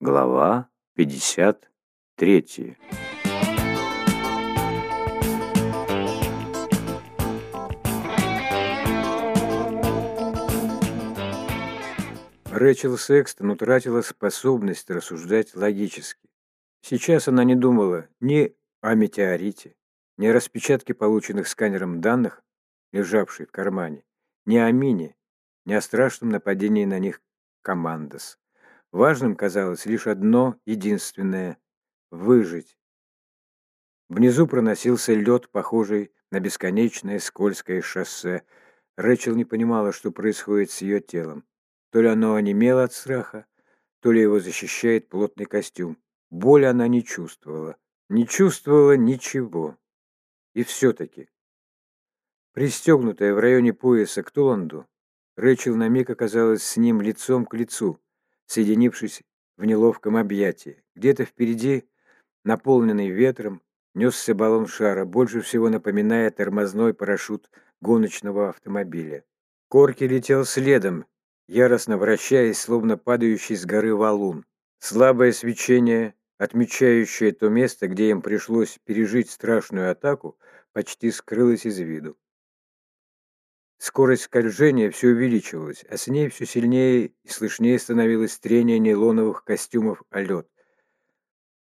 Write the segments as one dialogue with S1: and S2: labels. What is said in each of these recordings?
S1: Глава 53 Рэчел Секстон утратила способность рассуждать логически. Сейчас она не думала ни о метеорите, ни о распечатке полученных сканером данных, лежавшей в кармане, ни о мине, ни о страшном нападении на них командос. Важным казалось лишь одно единственное — выжить. Внизу проносился лед, похожий на бесконечное скользкое шоссе. Рэчел не понимала, что происходит с ее телом. То ли оно онемело от страха, то ли его защищает плотный костюм. Боль она не чувствовала. Не чувствовала ничего. И все-таки. Пристегнутая в районе пояса к Толанду, Рэчел на миг оказалась с ним лицом к лицу соединившись в неловком объятии. Где-то впереди, наполненный ветром, несся баллон шара, больше всего напоминая тормозной парашют гоночного автомобиля. Корки летел следом, яростно вращаясь, словно падающий с горы валун. Слабое свечение, отмечающее то место, где им пришлось пережить страшную атаку, почти скрылось из виду. Скорость скольжения все увеличивалась, а с ней все сильнее и слышнее становилось трение нейлоновых костюмов о лед.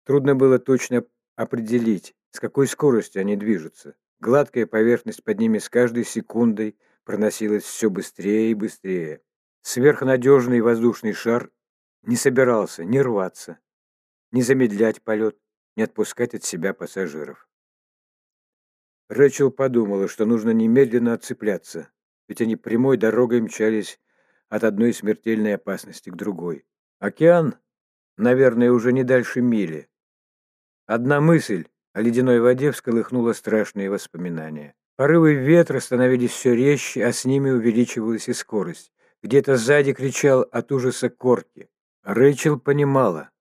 S1: Трудно было точно определить, с какой скоростью они движутся. Гладкая поверхность под ними с каждой секундой проносилась все быстрее и быстрее. Сверхнадежный воздушный шар не собирался ни рваться, ни замедлять полет, ни отпускать от себя пассажиров. Рэчел подумала, что нужно немедленно отцепляться, ведь они прямой дорогой мчались от одной смертельной опасности к другой. Океан, наверное, уже не дальше мили. Одна мысль о ледяной воде всколыхнула страшные воспоминания. Порывы ветра становились все резче, а с ними увеличивалась и скорость. Где-то сзади кричал от ужаса Корки. Рэйчел понимала,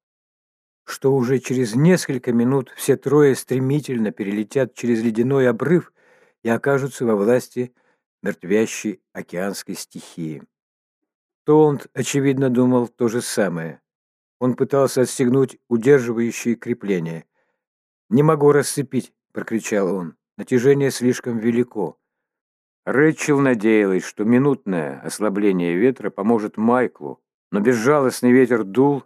S1: что уже через несколько минут все трое стремительно перелетят через ледяной обрыв и окажутся во власти мертвящей океанской стихии. Толанд, очевидно, думал то же самое. Он пытался отстегнуть удерживающие крепления. «Не могу расцепить!» — прокричал он. «Натяжение слишком велико». Рэчел надеялась, что минутное ослабление ветра поможет Майклу, но безжалостный ветер дул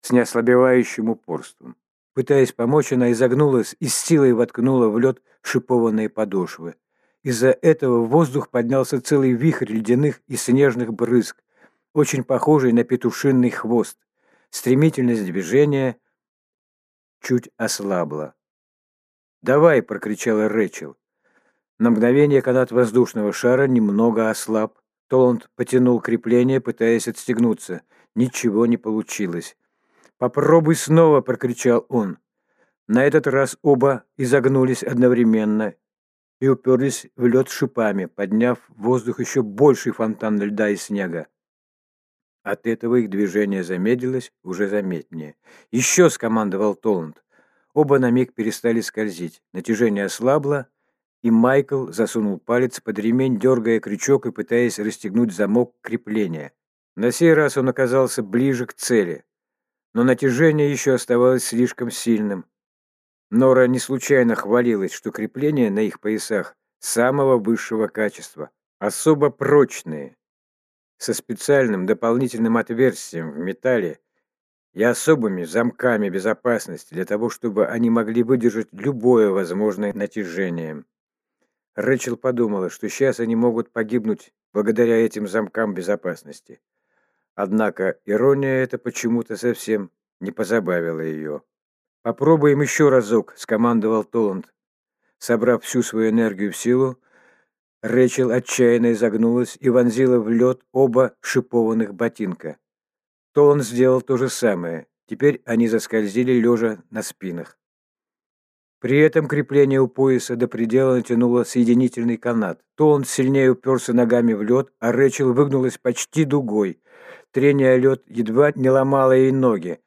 S1: с неослабевающим упорством. Пытаясь помочь, она изогнулась и с силой воткнула в лед шипованные подошвы. Из-за этого в воздух поднялся целый вихрь ледяных и снежных брызг, очень похожий на петушинный хвост. Стремительность движения чуть ослабла. «Давай!» — прокричала Рэчел. На мгновение канат воздушного шара немного ослаб. Толанд потянул крепление, пытаясь отстегнуться. Ничего не получилось. «Попробуй снова!» — прокричал он. На этот раз оба изогнулись одновременно и уперлись в лед шипами, подняв в воздух еще больший фонтан льда и снега. От этого их движение замедлилось уже заметнее. «Еще!» — скомандовал Толланд. Оба на миг перестали скользить. Натяжение ослабло, и Майкл засунул палец под ремень, дергая крючок и пытаясь расстегнуть замок крепления. На сей раз он оказался ближе к цели, но натяжение еще оставалось слишком сильным. Нора не случайно хвалилась, что крепления на их поясах самого высшего качества, особо прочные, со специальным дополнительным отверстием в металле и особыми замками безопасности для того, чтобы они могли выдержать любое возможное натяжение. Рэчел подумала, что сейчас они могут погибнуть благодаря этим замкам безопасности. Однако ирония эта почему-то совсем не позабавила ее. «Попробуем еще разок», — скомандовал Толланд. Собрав всю свою энергию в силу, Рэчел отчаянно изогнулась и вонзила в лед оба шипованных ботинка. Толланд сделал то же самое. Теперь они заскользили лежа на спинах. При этом крепление у пояса до предела натянуло соединительный канат. Толланд сильнее уперся ногами в лед, а Рэчел выгнулась почти дугой. Трение о лед едва не ломало ей ноги.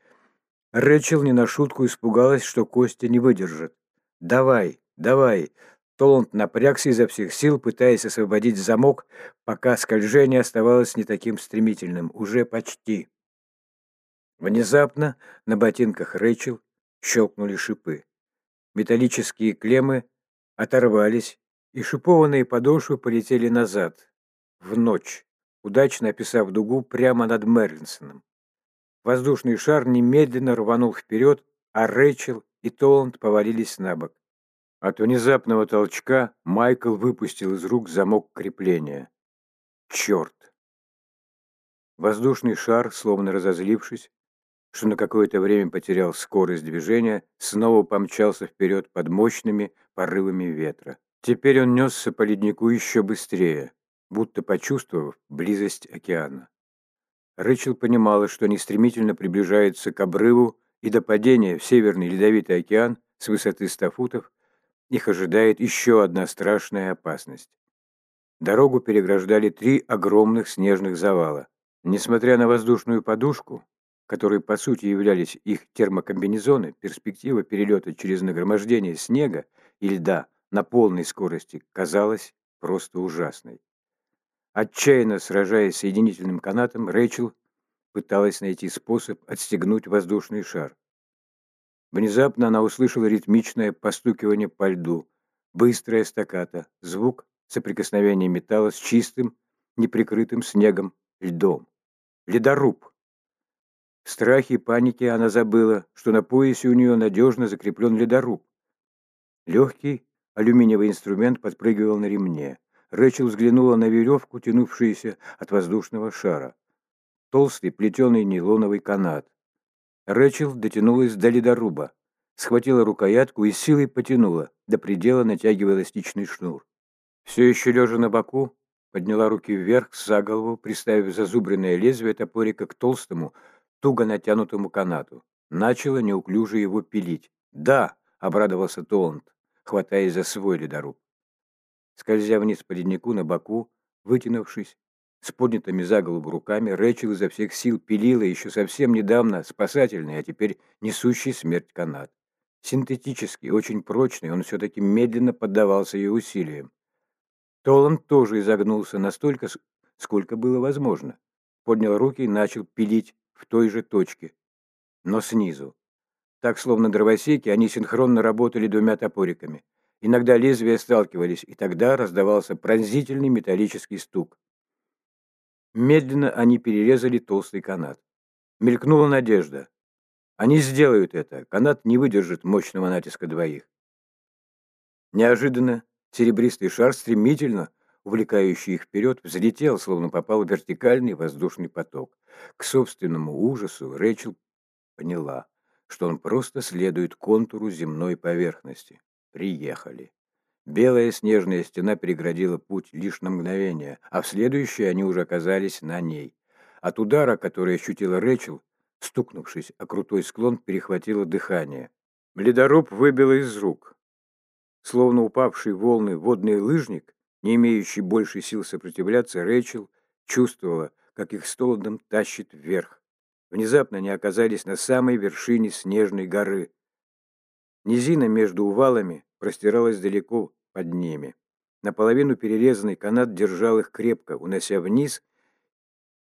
S1: Рэчел не на шутку испугалась, что Костя не выдержит. «Давай, давай!» Толланд напрягся изо всех сил, пытаясь освободить замок, пока скольжение оставалось не таким стремительным. Уже почти. Внезапно на ботинках Рэйчел щелкнули шипы. Металлические клеммы оторвались, и шипованные подошвы полетели назад, в ночь, удачно описав дугу прямо над Мерлинсоном. Воздушный шар немедленно рванул вперед, а Рэйчел и Толланд повалились на бок. От внезапного толчка Майкл выпустил из рук замок крепления. Черт! Воздушный шар, словно разозлившись, что на какое-то время потерял скорость движения, снова помчался вперед под мощными порывами ветра. Теперь он несся по леднику еще быстрее, будто почувствовав близость океана. Рэчел понимала, что они стремительно приближаются к обрыву, и до падения в Северный Ледовитый океан с высоты 100 футов их ожидает еще одна страшная опасность. Дорогу переграждали три огромных снежных завала. Несмотря на воздушную подушку, которые по сути являлись их термокомбинезоны, перспектива перелета через нагромождение снега и льда на полной скорости казалась просто ужасной. Отчаянно сражаясь соединительным канатом, Рэйчел пыталась найти способ отстегнуть воздушный шар. Внезапно она услышала ритмичное постукивание по льду, быстрая стаката, звук соприкосновения металла с чистым, неприкрытым снегом, льдом. Ледоруб. В страхе и панике она забыла, что на поясе у нее надежно закреплен ледоруб. Легкий алюминиевый инструмент подпрыгивал на ремне. Рэчел взглянула на веревку, тянувшуюся от воздушного шара. Толстый плетеный нейлоновый канат. Рэчел дотянулась до ледоруба, схватила рукоятку и силой потянула, до предела натягивая эластичный шнур. Все еще лежа на боку, подняла руки вверх за голову, приставив зазубренное лезвие топорика к толстому, туго натянутому канату. Начала неуклюже его пилить. «Да!» — обрадовался Толанд, хватаясь за свой ледоруб. Скользя вниз по леднику на боку, вытянувшись, с поднятыми за голову руками, Рэчел изо всех сил пилила еще совсем недавно спасательный, а теперь несущий смерть канат. Синтетический, очень прочный, он все-таки медленно поддавался ее усилиям. Толанд тоже изогнулся настолько, сколько было возможно. Поднял руки и начал пилить в той же точке, но снизу. Так, словно дровосеки, они синхронно работали двумя топориками. Иногда лезвия сталкивались, и тогда раздавался пронзительный металлический стук. Медленно они перерезали толстый канат. Мелькнула надежда. Они сделают это. Канат не выдержит мощного натиска двоих. Неожиданно серебристый шар стремительно, увлекающий их вперед, взлетел, словно попал в вертикальный воздушный поток. К собственному ужасу Рэйчел поняла, что он просто следует контуру земной поверхности. Приехали. Белая снежная стена переградила путь лишь на мгновение, а в следующее они уже оказались на ней. От удара, который ощутила Рэчел, стукнувшись о крутой склон, перехватило дыхание. Ледоруб выбило из рук. Словно упавший волны водный лыжник, не имеющий больше сил сопротивляться, Рэчел чувствовала, как их с Толандом тащит вверх. Внезапно они оказались на самой вершине снежной горы. Низина между увалами простиралась далеко под ними. Наполовину перерезанный канат держал их крепко, унося вниз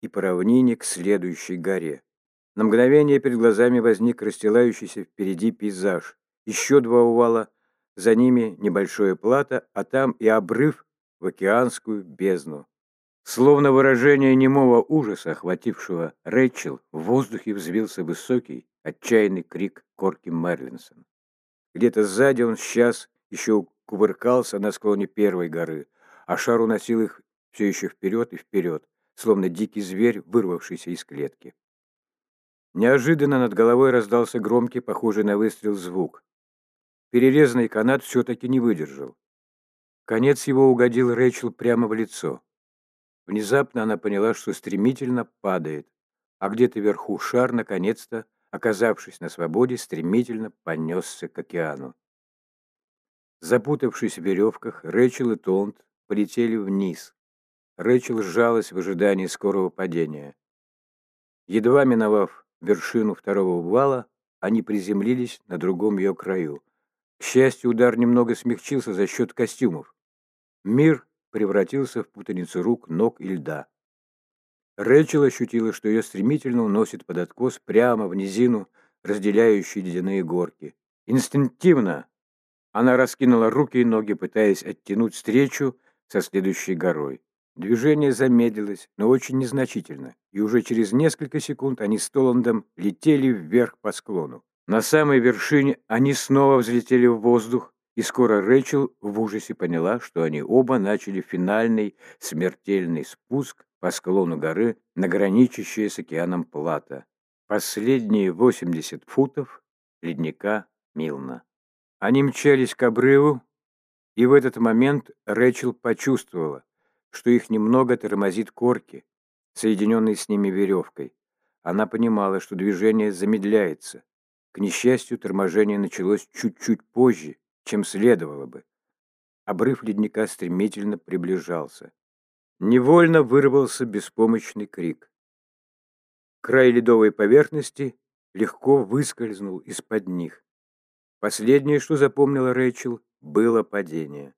S1: и по равнине к следующей горе. На мгновение перед глазами возник расстилающийся впереди пейзаж. Еще два увала, за ними небольшое плато, а там и обрыв в океанскую бездну. Словно выражение немого ужаса, охватившего Рэйчел, в воздухе взвился высокий, отчаянный крик Корки Мерлинсон. Где-то сзади он сейчас еще кувыркался на склоне первой горы, а шар уносил их все еще вперед и вперед, словно дикий зверь, вырвавшийся из клетки. Неожиданно над головой раздался громкий, похожий на выстрел звук. Перерезанный канат все-таки не выдержал. Конец его угодил Рэйчел прямо в лицо. Внезапно она поняла, что стремительно падает, а где-то вверху шар, наконец-то, оказавшись на свободе, стремительно понесся к океану. Запутавшись в веревках, Рэчел и Толнд полетели вниз. Рэчел сжалась в ожидании скорого падения. Едва миновав вершину второго вала, они приземлились на другом ее краю. К счастью, удар немного смягчился за счет костюмов. Мир превратился в путаницу рук, ног и льда. Рэчел ощутила, что ее стремительно уносит под откос прямо в низину, разделяющую ледяные горки. Инстинктивно она раскинула руки и ноги, пытаясь оттянуть встречу со следующей горой. Движение замедлилось, но очень незначительно, и уже через несколько секунд они с Толандом летели вверх по склону. На самой вершине они снова взлетели в воздух, и скоро Рэчел в ужасе поняла, что они оба начали финальный смертельный спуск по склону горы на граничащее с океаном Плата. Последние 80 футов ледника Милна. Они мчались к обрыву, и в этот момент Рэчел почувствовала, что их немного тормозит корки, соединенные с ними веревкой. Она понимала, что движение замедляется. К несчастью, торможение началось чуть-чуть позже, чем следовало бы. Обрыв ледника стремительно приближался. Невольно вырвался беспомощный крик. Край ледовой поверхности легко выскользнул из-под них. Последнее, что запомнила Рэйчел, было падение.